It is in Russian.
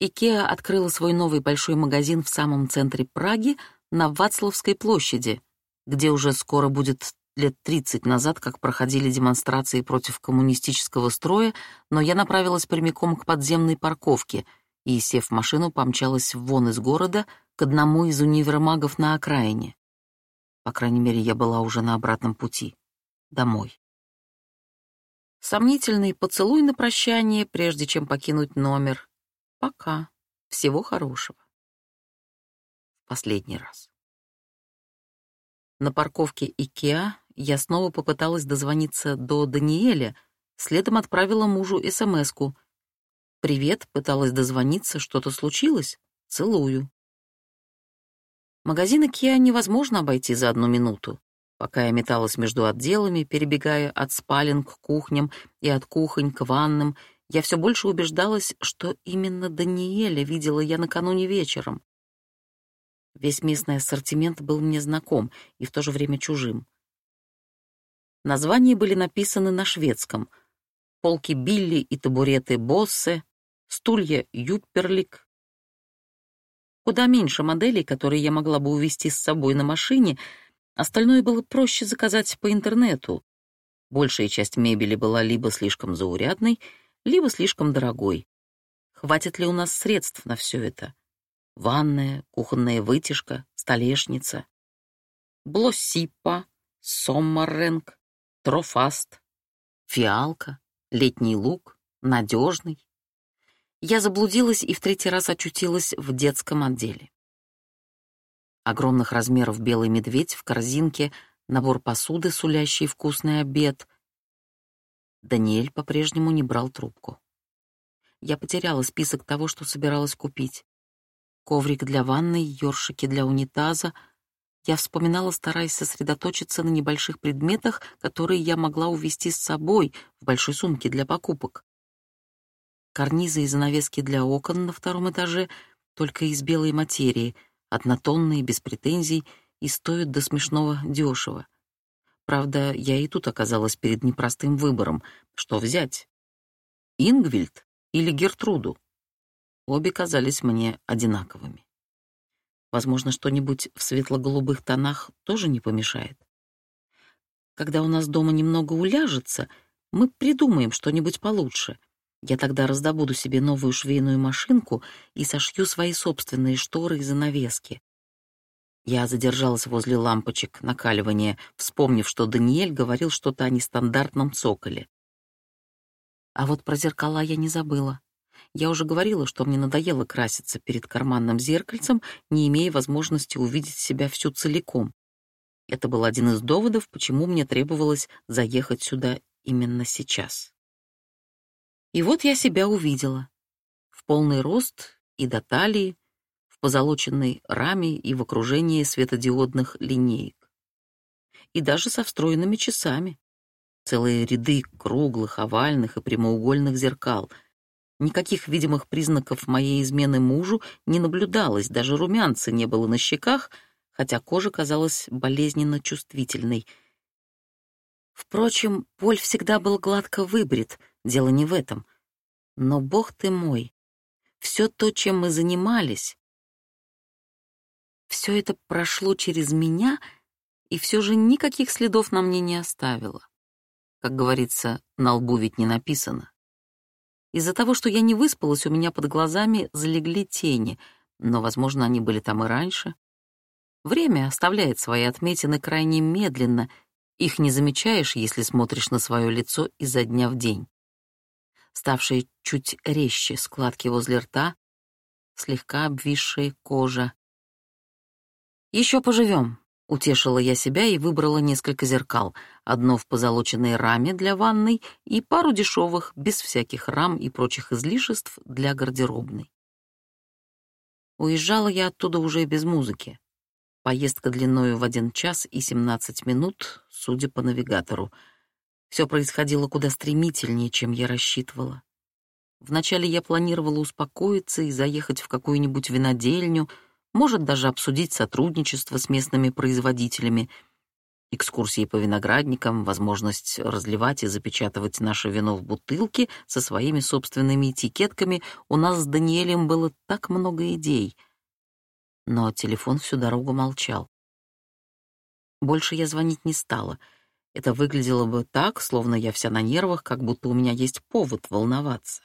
Икеа открыла свой новый большой магазин в самом центре Праги на Вацлавской площади, где уже скоро будет лет 30 назад, как проходили демонстрации против коммунистического строя, но я направилась прямиком к подземной парковке и, сев в машину, помчалась вон из города к одному из универмагов на окраине. По крайней мере, я была уже на обратном пути. Домой. Сомнительный поцелуй на прощание, прежде чем покинуть номер. Пока. Всего хорошего. Последний раз. На парковке Икеа я снова попыталась дозвониться до Даниэля, следом отправила мужу СМСку. «Привет, пыталась дозвониться, что-то случилось? Целую». Магазин Икеа невозможно обойти за одну минуту. Пока я металась между отделами, перебегая от спален к кухням и от кухонь к ванным, я все больше убеждалась, что именно Даниэля видела я накануне вечером. Весь местный ассортимент был мне знаком и в то же время чужим. Названия были написаны на шведском. Полки Билли и табуреты Боссе, стулья Юпперлик. Куда меньше моделей, которые я могла бы увезти с собой на машине, остальное было проще заказать по интернету. Большая часть мебели была либо слишком заурядной, либо слишком дорогой. Хватит ли у нас средств на все это? ванная, кухонная вытяжка, столешница. Блоссипа, соммарренг, трофаст, фиалка, летний лук, надежный. Я заблудилась и в третий раз очутилась в детском отделе. Огромных размеров белый медведь в корзинке, набор посуды, сулящий вкусный обед. Даниэль по-прежнему не брал трубку. Я потеряла список того, что собиралась купить коврик для ванной, ёршики для унитаза. Я вспоминала, стараясь сосредоточиться на небольших предметах, которые я могла увезти с собой в большой сумке для покупок. Карнизы и занавески для окон на втором этаже только из белой материи, однотонные, без претензий и стоят до смешного дешево. Правда, я и тут оказалась перед непростым выбором. Что взять? Ингвильд или Гертруду? Обе казались мне одинаковыми. Возможно, что-нибудь в светло-голубых тонах тоже не помешает. Когда у нас дома немного уляжется, мы придумаем что-нибудь получше. Я тогда раздобуду себе новую швейную машинку и сошью свои собственные шторы и занавески. Я задержалась возле лампочек накаливания, вспомнив, что Даниэль говорил что-то о нестандартном цоколе. А вот про зеркала я не забыла. Я уже говорила, что мне надоело краситься перед карманным зеркальцем, не имея возможности увидеть себя всю целиком. Это был один из доводов, почему мне требовалось заехать сюда именно сейчас. И вот я себя увидела. В полный рост и до талии, позолоченной раме и в окружении светодиодных линеек. И даже со встроенными часами. Целые ряды круглых, овальных и прямоугольных зеркал — Никаких видимых признаков моей измены мужу не наблюдалось, даже румянца не было на щеках, хотя кожа казалась болезненно чувствительной. Впрочем, Поль всегда был гладко выбрит, дело не в этом. Но, бог ты мой, все то, чем мы занимались, все это прошло через меня и все же никаких следов на мне не оставило. Как говорится, на лбу ведь не написано. Из-за того, что я не выспалась, у меня под глазами залегли тени, но, возможно, они были там и раньше. Время оставляет свои отметины крайне медленно, их не замечаешь, если смотришь на свое лицо изо дня в день. Ставшие чуть резче складки возле рта, слегка обвисшая кожа. Еще поживем, Утешила я себя и выбрала несколько зеркал, одно в позолоченной раме для ванной и пару дешевых, без всяких рам и прочих излишеств, для гардеробной. Уезжала я оттуда уже без музыки. Поездка длиною в один час и семнадцать минут, судя по навигатору. Все происходило куда стремительнее, чем я рассчитывала. Вначале я планировала успокоиться и заехать в какую-нибудь винодельню — может даже обсудить сотрудничество с местными производителями. Экскурсии по виноградникам, возможность разливать и запечатывать наше вино в бутылки со своими собственными этикетками. У нас с Даниэлем было так много идей. Но телефон всю дорогу молчал. Больше я звонить не стала. Это выглядело бы так, словно я вся на нервах, как будто у меня есть повод волноваться.